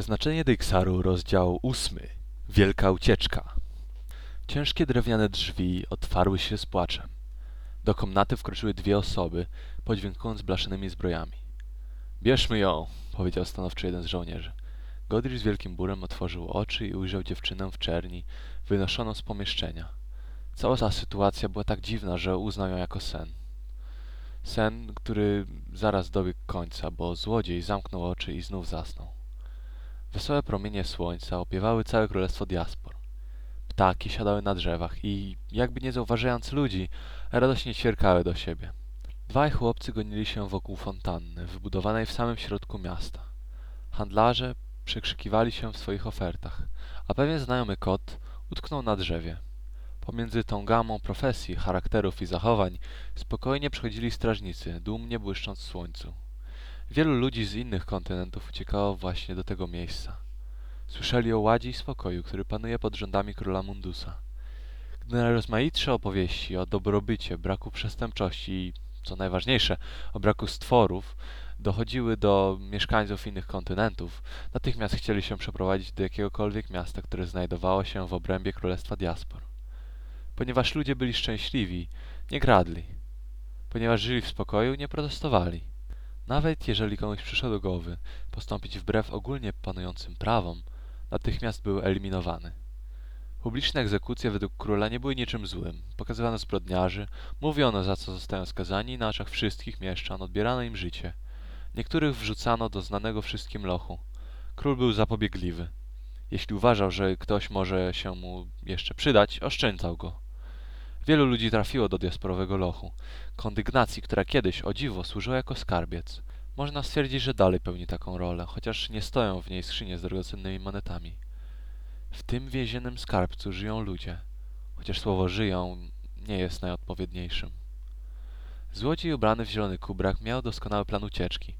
Przeznaczenie Dyksaru, rozdział ósmy. Wielka ucieczka. Ciężkie drewniane drzwi otwarły się z płaczem. Do komnaty wkroczyły dwie osoby, podźwiękując blaszanymi zbrojami. Bierzmy ją, powiedział stanowczy jeden z żołnierzy. Godry z wielkim bólem otworzył oczy i ujrzał dziewczynę w czerni, wynoszoną z pomieszczenia. Cała ta sytuacja była tak dziwna, że uznał ją jako sen. Sen, który zaraz dobiegł końca, bo złodziej zamknął oczy i znów zasnął. Wesołe promienie słońca opiewały całe królestwo diaspor. Ptaki siadały na drzewach i, jakby nie zauważając ludzi, radośnie ćwierkały do siebie. Dwaj chłopcy gonili się wokół fontanny, wybudowanej w samym środku miasta. Handlarze przekrzykiwali się w swoich ofertach, a pewien znajomy kot utknął na drzewie. Pomiędzy tą gamą profesji, charakterów i zachowań spokojnie przechodzili strażnicy, dumnie błyszcząc w słońcu. Wielu ludzi z innych kontynentów uciekało właśnie do tego miejsca. Słyszeli o ładzie i spokoju, który panuje pod rządami króla Mundusa. Gdy najrozmaitsze opowieści o dobrobycie, braku przestępczości i, co najważniejsze, o braku stworów dochodziły do mieszkańców innych kontynentów, natychmiast chcieli się przeprowadzić do jakiegokolwiek miasta, które znajdowało się w obrębie Królestwa Diaspor. Ponieważ ludzie byli szczęśliwi, nie kradli. Ponieważ żyli w spokoju, nie protestowali. Nawet jeżeli komuś przyszło do głowy postąpić wbrew ogólnie panującym prawom, natychmiast był eliminowany. Publiczne egzekucje według króla nie były niczym złym. Pokazywano zbrodniarzy, mówiono za co zostają skazani i na oczach wszystkich mieszczan odbierano im życie. Niektórych wrzucano do znanego wszystkim lochu. Król był zapobiegliwy. Jeśli uważał, że ktoś może się mu jeszcze przydać, oszczędzał go. Wielu ludzi trafiło do diasporowego lochu, kondygnacji, która kiedyś, o dziwo, służyła jako skarbiec. Można stwierdzić, że dalej pełni taką rolę, chociaż nie stoją w niej skrzynie z drogocennymi monetami. W tym więziennym skarbcu żyją ludzie, chociaż słowo żyją nie jest najodpowiedniejszym. Złodziej ubrany w zielony kubrak miał doskonały plan ucieczki.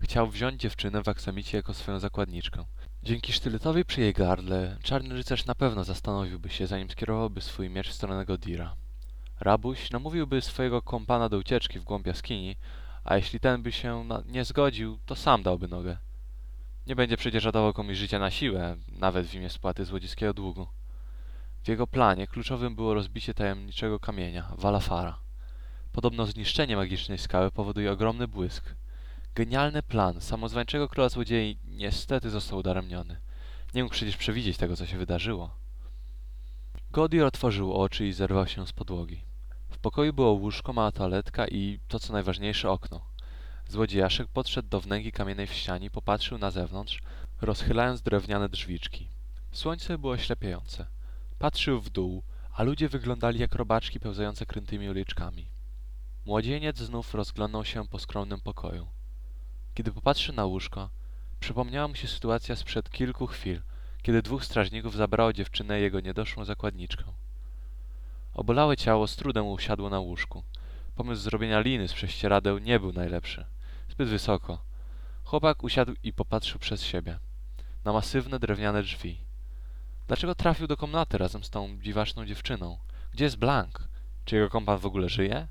Chciał wziąć dziewczynę w aksamicie jako swoją zakładniczkę. Dzięki sztyletowi przy jej gardle czarny rycerz na pewno zastanowiłby się, zanim skierowałby swój miecz w stronę Godira. Rabuś namówiłby swojego kompana do ucieczki w głąb jaskini, a jeśli ten by się nie zgodził, to sam dałby nogę. Nie będzie przecież ratował komuś życia na siłę, nawet w imię spłaty złodziejskiego długu. W jego planie kluczowym było rozbicie tajemniczego kamienia, Walafara. Podobno zniszczenie magicznej skały powoduje ogromny błysk. Genialny plan samozwańczego króla złodziei niestety został udaremniony. Nie mógł przecież przewidzieć tego, co się wydarzyło. Godir otworzył oczy i zerwał się z podłogi. W pokoju było łóżko, mała toaletka i, to co najważniejsze, okno. Złodziejaszek podszedł do wnęki kamiennej w ścianie i popatrzył na zewnątrz, rozchylając drewniane drzwiczki. Słońce było oślepiające. Patrzył w dół, a ludzie wyglądali jak robaczki pełzające krętymi uliczkami. Młodzieniec znów rozglądał się po skromnym pokoju. Kiedy popatrzył na łóżko, przypomniała mu się sytuacja sprzed kilku chwil, kiedy dwóch strażników zabrało dziewczynę jego niedoszłą zakładniczkę. Obolałe ciało z trudem usiadło na łóżku. Pomysł zrobienia liny z prześcieradeł nie był najlepszy. Zbyt wysoko. Chłopak usiadł i popatrzył przez siebie. Na masywne drewniane drzwi. Dlaczego trafił do komnaty razem z tą dziwaczną dziewczyną? Gdzie jest Blank? Czy jego kompan w ogóle żyje?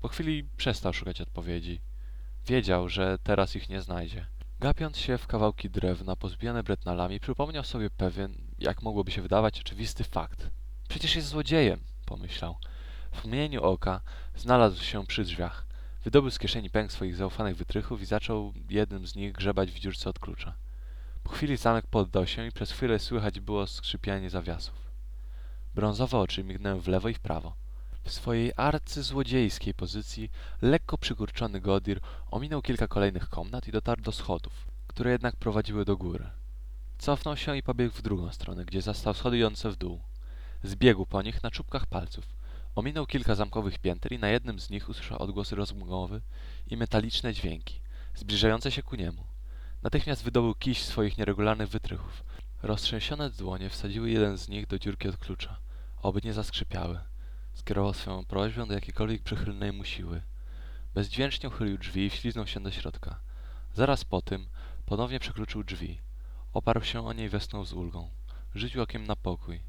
Po chwili przestał szukać odpowiedzi. Wiedział, że teraz ich nie znajdzie. Gapiąc się w kawałki drewna pozbijane bretnalami, przypomniał sobie pewien, jak mogłoby się wydawać, oczywisty fakt. Przecież jest złodziejem, pomyślał. W mgnieniu oka znalazł się przy drzwiach. Wydobył z kieszeni pęk swoich zaufanych wytrychów i zaczął jednym z nich grzebać w dziurce od klucza. Po chwili zamek poddał się i przez chwilę słychać było skrzypianie zawiasów. Brązowe oczy mignęły w lewo i w prawo. W swojej arcyzłodziejskiej pozycji lekko przykurczony Godir ominął kilka kolejnych komnat i dotarł do schodów, które jednak prowadziły do góry. Cofnął się i pobiegł w drugą stronę, gdzie zastał schody idące w dół. Zbiegł po nich na czubkach palców. Ominął kilka zamkowych pięter i na jednym z nich usłyszał odgłosy rozmowy i metaliczne dźwięki, zbliżające się ku niemu. Natychmiast wydobył kiś swoich nieregularnych wytrychów. Roztrzęsione dłonie wsadziły jeden z nich do dziurki od klucza. Oby nie zaskrzypiały. Skierował swoją prośbę do jakiejkolwiek przychylnej mu siły. Bezdźwięcznie uchylił drzwi i wśliznął się do środka. Zaraz po tym ponownie przekluczył drzwi. Oparł się o nie i westnął z ulgą. Rzucił okiem na pokój.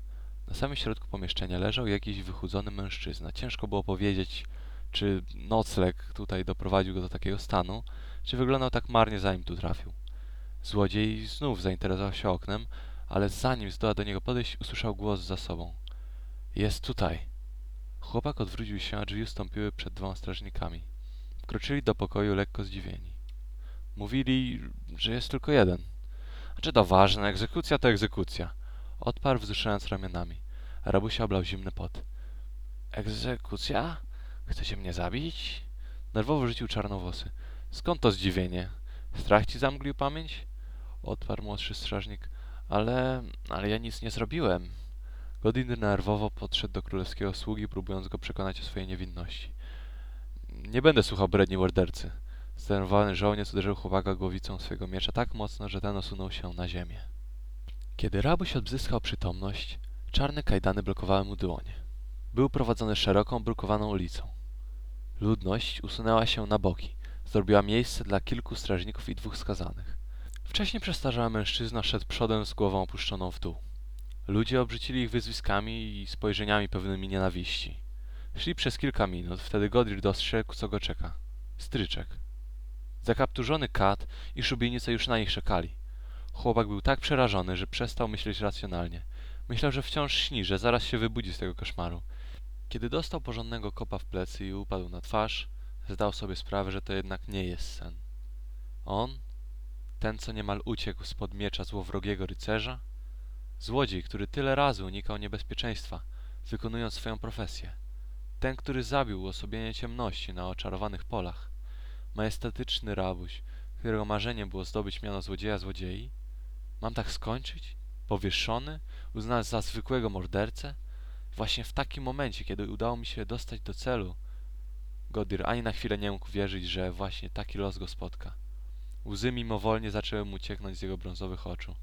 Na samym środku pomieszczenia leżał jakiś wychudzony mężczyzna. Ciężko było powiedzieć, czy nocleg tutaj doprowadził go do takiego stanu, czy wyglądał tak marnie zanim tu trafił. Złodziej znów zainteresował się oknem, ale zanim zdoła do niego podejść, usłyszał głos za sobą. Jest tutaj. Chłopak odwrócił się, a drzwi ustąpiły przed dwoma strażnikami. Wkroczyli do pokoju lekko zdziwieni. Mówili, że jest tylko jeden. A czy to ważne? Egzekucja to egzekucja. Odparł, wzruszając ramionami. Rabusia oblał zimny pot. Egzekucja? Chcecie mnie zabić? Nerwowo rzucił czarnowłosy. Skąd to zdziwienie? Strach ci zamglił pamięć? Odparł młodszy strażnik. Ale... ale ja nic nie zrobiłem. Godin nerwowo podszedł do królewskiego sługi, próbując go przekonać o swojej niewinności. Nie będę słuchał bredni mordercy. Zdenerwowany żołnierz uderzył chłopaka głowicą swojego miecza tak mocno, że ten osunął się na ziemię. Kiedy rabuś odzyskał przytomność, czarne kajdany blokowały mu dłonie. Był prowadzony szeroką, brukowaną ulicą. Ludność usunęła się na boki. Zrobiła miejsce dla kilku strażników i dwóch skazanych. Wcześniej przestarzały mężczyzna szedł przodem z głową opuszczoną w dół. Ludzie obrzucili ich wyzwiskami i spojrzeniami pełnymi nienawiści. Szli przez kilka minut, wtedy Godric dostrzegł, co go czeka. Stryczek. Zakapturzony kat i szubienice już na nich czekali. Chłopak był tak przerażony, że przestał myśleć racjonalnie. Myślał, że wciąż śni, że zaraz się wybudzi z tego koszmaru. Kiedy dostał porządnego kopa w plecy i upadł na twarz, zdał sobie sprawę, że to jednak nie jest sen. On, ten co niemal uciekł spod miecza złowrogiego rycerza, złodziej, który tyle razy unikał niebezpieczeństwa, wykonując swoją profesję, ten, który zabił uosobienie ciemności na oczarowanych polach, majestatyczny rabuś, którego marzeniem było zdobyć miano złodzieja złodziei? Mam tak skończyć? Powieszony? Uznany za zwykłego mordercę? Właśnie w takim momencie, kiedy udało mi się dostać do celu, Godir ani na chwilę nie mógł wierzyć, że właśnie taki los go spotka. Łzy mimowolnie zaczęły mu cieknąć z jego brązowych oczu,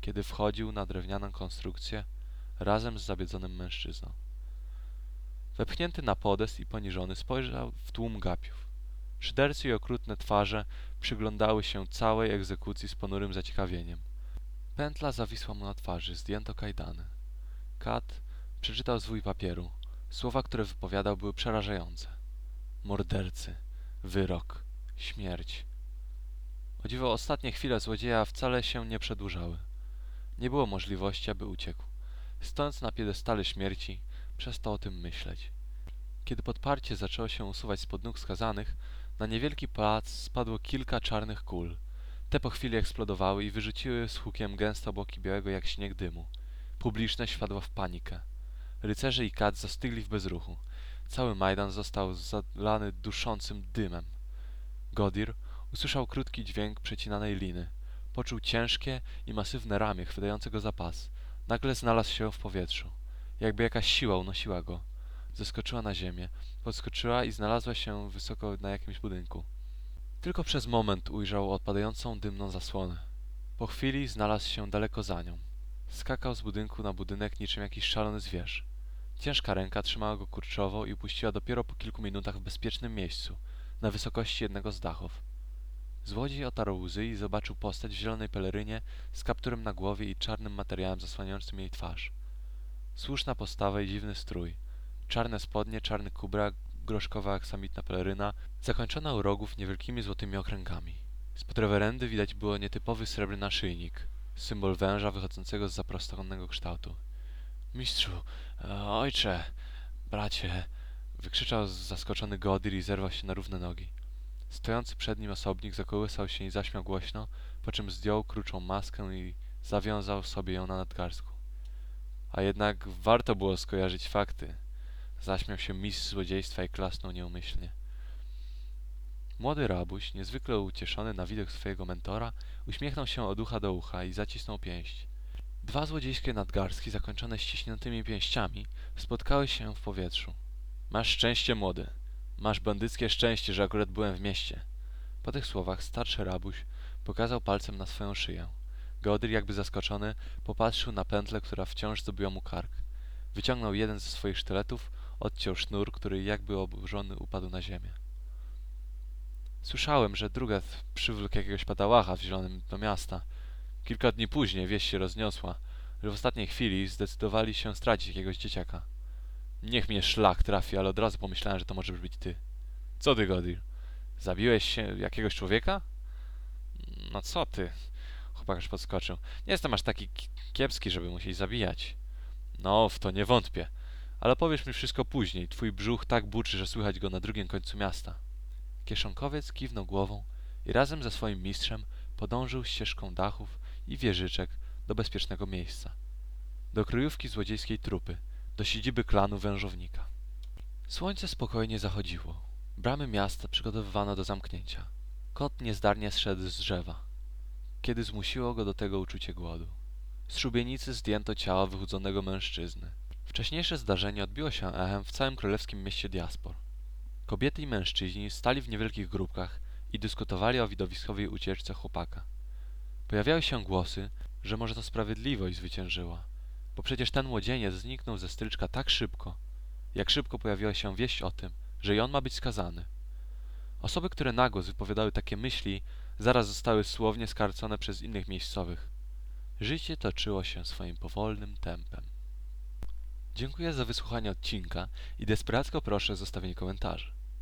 kiedy wchodził na drewnianą konstrukcję razem z zabiedzonym mężczyzną. Wepchnięty na podest i poniżony spojrzał w tłum gapiów. Szydercy i okrutne twarze przyglądały się całej egzekucji z ponurym zaciekawieniem. Pętla zawisła mu na twarzy, zdjęto kajdany. Kat przeczytał zwój papieru. Słowa, które wypowiadał, były przerażające. Mordercy, wyrok, śmierć. O dziwo, ostatnie chwile złodzieja wcale się nie przedłużały. Nie było możliwości, aby uciekł. Stojąc na piedestale śmierci, przestał o tym myśleć. Kiedy podparcie zaczęło się usuwać spod nóg skazanych, na niewielki plac spadło kilka czarnych kul. Te po chwili eksplodowały i wyrzuciły z hukiem gęste obłoki białego jak śnieg dymu. Publiczność wpadła w panikę. Rycerze i kat zastygli w bezruchu. Cały Majdan został zalany duszącym dymem. Godir usłyszał krótki dźwięk przecinanej liny. Poczuł ciężkie i masywne ramię chwytające go za pas. Nagle znalazł się w powietrzu. Jakby jakaś siła unosiła go. Zeskoczyła na ziemię, podskoczyła i znalazła się wysoko na jakimś budynku. Tylko przez moment ujrzał odpadającą dymną zasłonę. Po chwili znalazł się daleko za nią. Skakał z budynku na budynek niczym jakiś szalony zwierz. Ciężka ręka trzymała go kurczowo i upuściła dopiero po kilku minutach w bezpiecznym miejscu, na wysokości jednego z dachów. Złodziej otarł łzy i zobaczył postać w zielonej pelerynie z kapturem na głowie i czarnym materiałem zasłaniającym jej twarz. Słuszna postawa i dziwny strój. Czarne spodnie, czarny kubra, groszkowa aksamitna peleryna, zakończona u rogów niewielkimi złotymi okręgami. Spod rewerendy widać było nietypowy srebrny naszyjnik, symbol węża wychodzącego z zaprostowanego kształtu. Mistrzu, e, ojcze, bracie, wykrzyczał zaskoczony Godir i zerwał się na równe nogi. Stojący przed nim osobnik zakołysał się i zaśmiał głośno, po czym zdjął kruczą maskę i zawiązał sobie ją na nadgarstku. A jednak warto było skojarzyć fakty. Zaśmiał się mistrz złodziejstwa i klasnął nieumyślnie. Młody rabuś, niezwykle ucieszony na widok swojego mentora, uśmiechnął się od ucha do ucha i zacisnął pięść. Dwa złodziejskie nadgarstki zakończone ściśniętymi pięściami spotkały się w powietrzu. Masz szczęście, młody. Masz bandyckie szczęście, że akurat byłem w mieście. Po tych słowach starszy rabuś pokazał palcem na swoją szyję. Godir, jakby zaskoczony, popatrzył na pętlę, która wciąż zdobiła mu kark. Wyciągnął jeden ze swoich sztyletów, odciął sznur, który jakby oburzony upadł na ziemię. Słyszałem, że drugat przywlókł jakiegoś padałacha w zielonym do miasta. Kilka dni później wieść się rozniosła, że w ostatniej chwili zdecydowali się stracić jakiegoś dzieciaka. Niech mnie szlak trafi, ale od razu pomyślałem, że to może być ty. Co ty, Godir? Zabiłeś się jakiegoś człowieka? No co ty? Chłopak aż podskoczył. Nie jestem aż taki ki- kiepski, żeby musieć zabijać. No, w to nie wątpię. Ale powiesz mi wszystko później. Twój brzuch tak buczy, że słychać go na drugim końcu miasta. Kieszonkowiec kiwnął głową i razem ze swoim mistrzem podążył ścieżką dachów i wieżyczek do bezpiecznego miejsca. Do kryjówki złodziejskiej trupy, do siedziby klanu wężownika. Słońce spokojnie zachodziło. Bramy miasta przygotowywano do zamknięcia. Kot niezdarnie zszedł z drzewa, kiedy zmusiło go do tego uczucie głodu. Z szubienicy zdjęto ciało wychudzonego mężczyzny. Wcześniejsze zdarzenie odbiło się echem w całym królewskim mieście diaspor. Kobiety i mężczyźni stali w niewielkich grupkach i dyskutowali o widowiskowej ucieczce chłopaka. Pojawiały się głosy, że może to sprawiedliwość zwyciężyła, bo przecież ten młodzieniec zniknął ze stryczka tak szybko, jak szybko pojawiła się wieść o tym, że i on ma być skazany. Osoby, które nagłos wypowiadały takie myśli, zaraz zostały słownie skarcone przez innych miejscowych. Życie toczyło się swoim powolnym tempem. Dziękuję za wysłuchanie odcinka i desperacko proszę o zostawienie komentarzy.